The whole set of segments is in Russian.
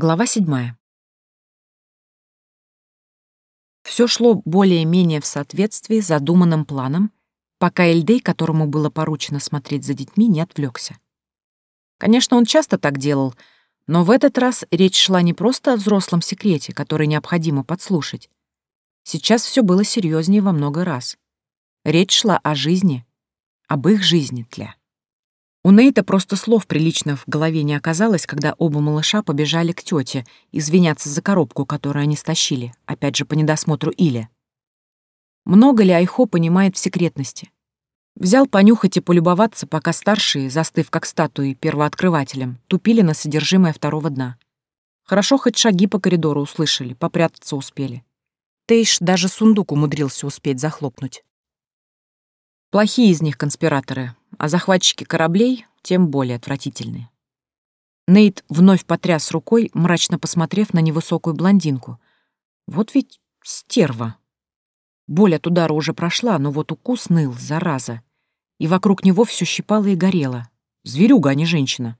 Глава седьмая. Все шло более-менее в соответствии с задуманным планом, пока Эльдей, которому было поручено смотреть за детьми, не отвлекся. Конечно, он часто так делал, но в этот раз речь шла не просто о взрослом секрете, который необходимо подслушать. Сейчас все было серьезнее во много раз. Речь шла о жизни, об их жизни тля. У Нейта просто слов приличных в голове не оказалось, когда оба малыша побежали к тете извиняться за коробку, которую они стащили, опять же по недосмотру Или. Много ли Айхо понимает в секретности? Взял понюхать и полюбоваться, пока старшие, застыв как статуи первооткрывателем, тупили на содержимое второго дна. Хорошо хоть шаги по коридору услышали, попрятаться успели. Тейш даже сундук умудрился успеть захлопнуть. Плохие из них конспираторы, а захватчики кораблей тем более отвратительные. Нейт вновь потряс рукой, мрачно посмотрев на невысокую блондинку. Вот ведь стерва. Боль от удара уже прошла, но вот укус ныл, зараза. И вокруг него все щипало и горело. Зверюга, а не женщина.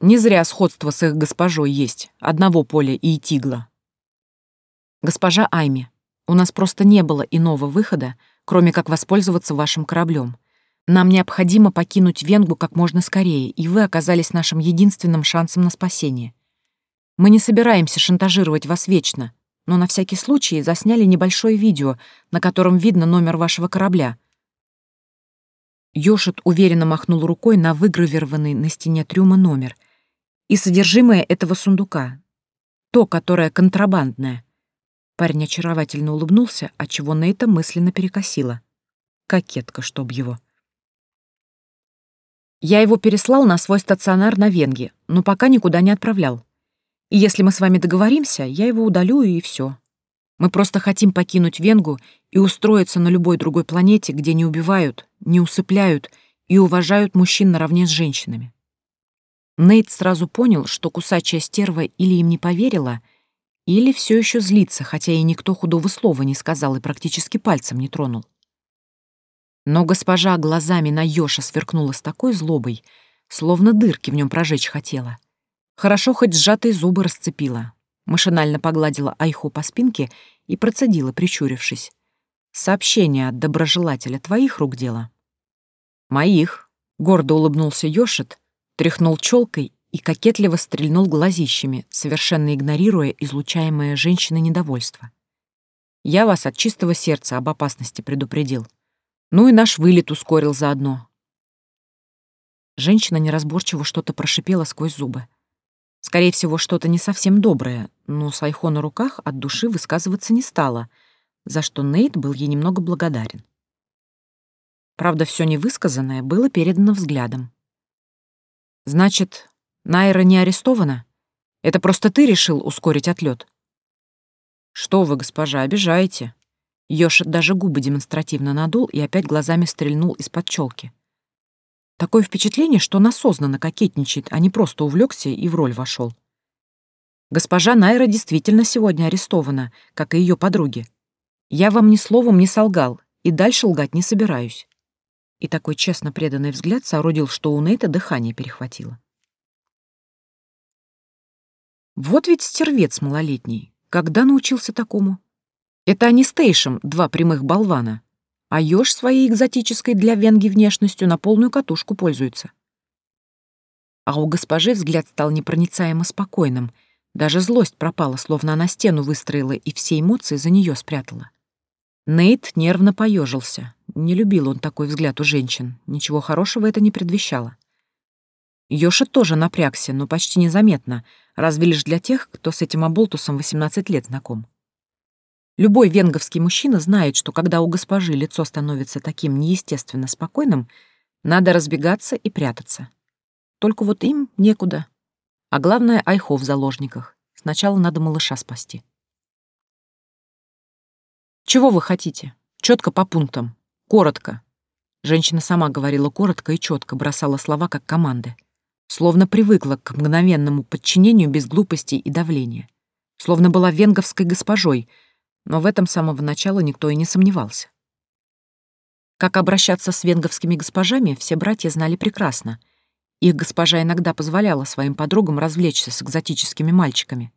Не зря сходство с их госпожой есть, одного поля и тигла. Госпожа Айми, у нас просто не было иного выхода, кроме как воспользоваться вашим кораблем. Нам необходимо покинуть Венгу как можно скорее, и вы оказались нашим единственным шансом на спасение. Мы не собираемся шантажировать вас вечно, но на всякий случай засняли небольшое видео, на котором видно номер вашего корабля. Йошит уверенно махнул рукой на выгравированный на стене трюма номер и содержимое этого сундука, то, которое контрабандное. Парень очаровательно улыбнулся, отчего Нейта мысленно перекосила. Кокетка, чтоб его. Я его переслал на свой стационар на Венге, но пока никуда не отправлял. И если мы с вами договоримся, я его удалю и все. Мы просто хотим покинуть Венгу и устроиться на любой другой планете, где не убивают, не усыпляют и уважают мужчин наравне с женщинами. Нейт сразу понял, что кусачая стерва или им не поверила, или все еще злится, хотя и никто худого слова не сказал и практически пальцем не тронул. Но госпожа глазами на Ёша сверкнула с такой злобой, словно дырки в нем прожечь хотела. Хорошо хоть сжатые зубы расцепила. Машинально погладила Айху по спинке и процедила, прищурившись. «Сообщение от доброжелателя твоих рук дело?» «Моих», — гордо улыбнулся Ёшит, тряхнул челкой и кокетливо стрельнул глазищами, совершенно игнорируя излучаемое женщиной недовольство. «Я вас от чистого сердца об опасности предупредил. Ну и наш вылет ускорил заодно. Женщина неразборчиво что-то прошипела сквозь зубы. Скорее всего, что-то не совсем доброе, но с Айхо на руках от души высказываться не стала, за что Нейт был ей немного благодарен. Правда, все невысказанное было передано взглядом. «Значит, Найра не арестована? Это просто ты решил ускорить отлет? «Что вы, госпожа, обижаете?» Ёж даже губы демонстративно надул и опять глазами стрельнул из-под челки. Такое впечатление, что он осознанно кокетничает, а не просто увлекся и в роль вошел. Госпожа Найра действительно сегодня арестована, как и ее подруги. Я вам ни словом не солгал и дальше лгать не собираюсь. И такой честно преданный взгляд соорудил, что у Нейта дыхание перехватило. Вот ведь стервец малолетний. Когда научился такому? Это они с Тейшем, два прямых болвана. А Ёж своей экзотической для Венги внешностью на полную катушку пользуется. А у госпожи взгляд стал непроницаемо спокойным. Даже злость пропала, словно она стену выстроила и все эмоции за нее спрятала. Нейт нервно поежился. Не любил он такой взгляд у женщин. Ничего хорошего это не предвещало. Ёша тоже напрягся, но почти незаметно, разве лишь для тех, кто с этим оболтусом 18 лет знаком. Любой венговский мужчина знает, что когда у госпожи лицо становится таким неестественно спокойным, надо разбегаться и прятаться. Только вот им некуда. А главное, Айхо в заложниках. Сначала надо малыша спасти. «Чего вы хотите? Четко по пунктам. Коротко». Женщина сама говорила коротко и четко, бросала слова как команды. Словно привыкла к мгновенному подчинению без глупостей и давления. Словно была венговской госпожой — но в этом с самого начала никто и не сомневался. Как обращаться с венговскими госпожами, все братья знали прекрасно, Их госпожа иногда позволяла своим подругам развлечься с экзотическими мальчиками.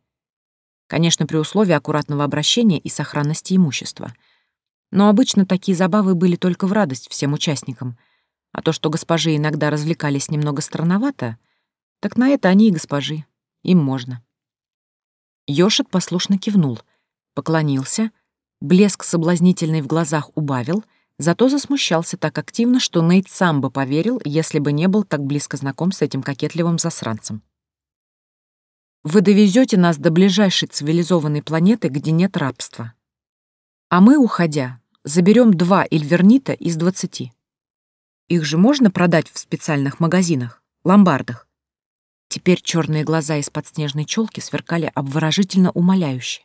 Конечно, при условии аккуратного обращения и сохранности имущества. Но обычно такие забавы были только в радость всем участникам, а то, что госпожи иногда развлекались немного странновато, так на это они и госпожи, им можно. Йошит послушно кивнул, поклонился, блеск соблазнительный в глазах убавил — Зато засмущался так активно, что Нейт сам бы поверил, если бы не был так близко знаком с этим кокетливым засранцем. «Вы довезете нас до ближайшей цивилизованной планеты, где нет рабства. А мы, уходя, заберем два эльвернита из двадцати. Их же можно продать в специальных магазинах, ломбардах?» Теперь черные глаза из-под снежной челки сверкали обворожительно умоляюще.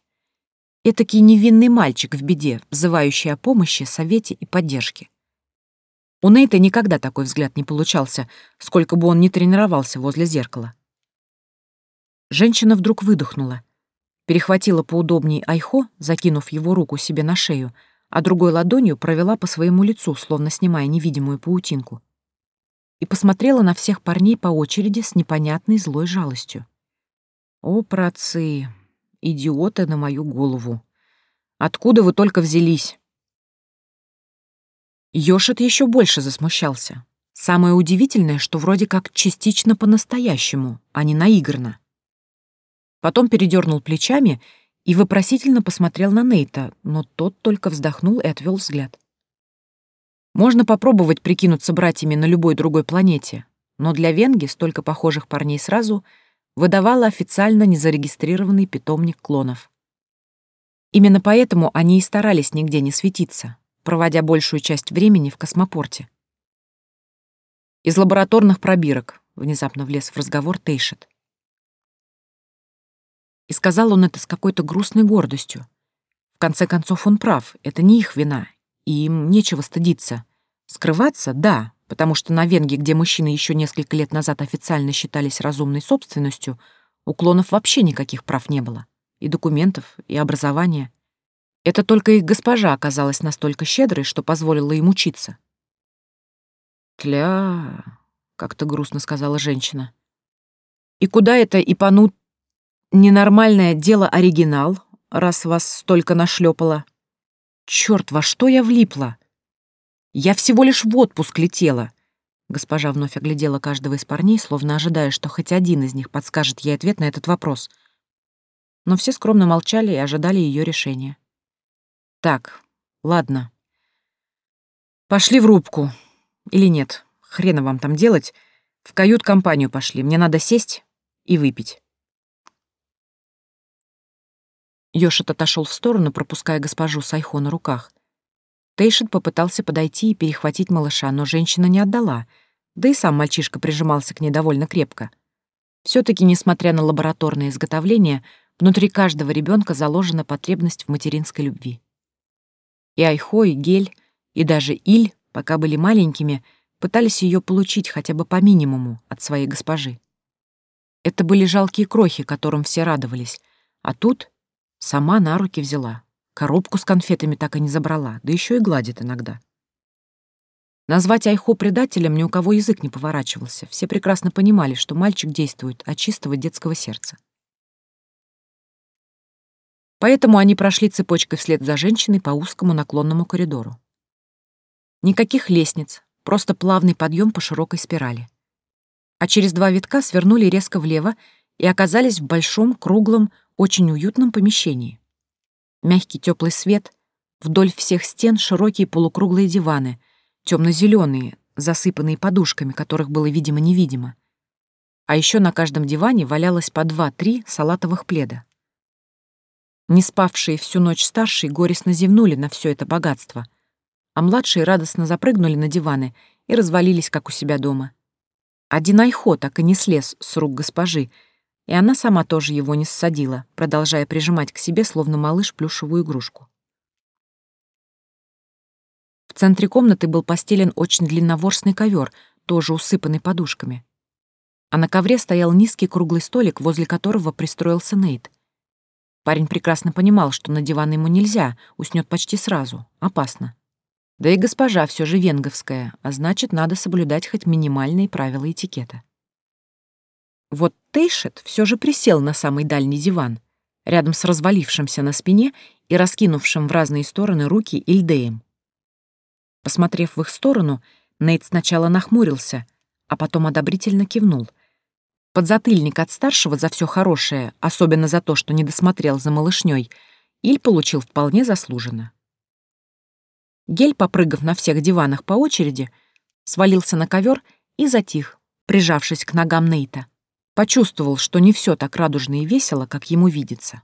Этакий невинный мальчик в беде, взывающий о помощи, совете и поддержке. У Нейта никогда такой взгляд не получался, сколько бы он ни тренировался возле зеркала. Женщина вдруг выдохнула, перехватила поудобней Айхо, закинув его руку себе на шею, а другой ладонью провела по своему лицу, словно снимая невидимую паутинку. И посмотрела на всех парней по очереди с непонятной злой жалостью. «О, працы, идиоты на мою голову. Откуда вы только взялись?» Йошит еще больше засмущался. Самое удивительное, что вроде как частично по-настоящему, а не наигранно. Потом передернул плечами и вопросительно посмотрел на Нейта, но тот только вздохнул и отвел взгляд. Можно попробовать прикинуться братьями на любой другой планете, но для Венги столько похожих парней сразу — выдавала официально незарегистрированный питомник клонов. Именно поэтому они и старались нигде не светиться, проводя большую часть времени в космопорте. Из лабораторных пробирок внезапно влез в разговор Тейшет. И сказал он это с какой-то грустной гордостью. В конце концов, он прав, это не их вина, и им нечего стыдиться. Скрываться — да, потому что на Венге, где мужчины еще несколько лет назад официально считались разумной собственностью, у клонов вообще никаких прав не было. И документов, и образования. Это только их госпожа оказалась настолько щедрой, что позволила им учиться. «Тля...» — как-то грустно сказала женщина. «И куда это Ипанут ненормальное дело оригинал, раз вас столько нашлепало? Черт, во что я влипла!» Я всего лишь в отпуск летела. Госпожа вновь оглядела каждого из парней, словно ожидая, что хоть один из них подскажет ей ответ на этот вопрос. Но все скромно молчали и ожидали ее решения. Так, ладно. Пошли в рубку. Или нет, хрена вам там делать. В кают-компанию пошли, мне надо сесть и выпить. Йошит отошел в сторону, пропуская госпожу Сайхо на руках — Тейшин попытался подойти и перехватить малыша, но женщина не отдала, да и сам мальчишка прижимался к ней довольно крепко. все таки несмотря на лабораторное изготовление, внутри каждого ребенка заложена потребность в материнской любви. И Айхо, и Гель, и даже Иль, пока были маленькими, пытались ее получить хотя бы по минимуму от своей госпожи. Это были жалкие крохи, которым все радовались, а тут сама на руки взяла. Коробку с конфетами так и не забрала, да еще и гладит иногда. Назвать Айхо предателем ни у кого язык не поворачивался. Все прекрасно понимали, что мальчик действует от чистого детского сердца. Поэтому они прошли цепочкой вслед за женщиной по узкому наклонному коридору. Никаких лестниц, просто плавный подъем по широкой спирали. А через два витка свернули резко влево и оказались в большом, круглом, очень уютном помещении. Мягкий теплый свет, вдоль всех стен широкие полукруглые диваны, темно-зеленые, засыпанные подушками, которых было видимо-невидимо. А еще на каждом диване валялось по два-три салатовых пледа. Не спавшие всю ночь старшие горестно зевнули на все это богатство, а младшие радостно запрыгнули на диваны и развалились, как у себя дома. Один Айхо так и не слез с рук госпожи, и она сама тоже его не ссадила, продолжая прижимать к себе, словно малыш, плюшевую игрушку. В центре комнаты был постелен очень длинноворсный ковер, тоже усыпанный подушками. А на ковре стоял низкий круглый столик, возле которого пристроился Нейт. Парень прекрасно понимал, что на диван ему нельзя, уснет почти сразу, опасно. Да и госпожа все же венговская, а значит, надо соблюдать хоть минимальные правила этикета. Вот Тейшет все же присел на самый дальний диван, рядом с развалившимся на спине и раскинувшим в разные стороны руки Ильдеем. Посмотрев в их сторону, Нейт сначала нахмурился, а потом одобрительно кивнул. Подзатыльник от старшего за все хорошее, особенно за то, что не досмотрел за малышней, Иль получил вполне заслуженно. Гель, попрыгав на всех диванах по очереди, свалился на ковер и затих, прижавшись к ногам Нейта. Почувствовал, что не все так радужно и весело, как ему видится.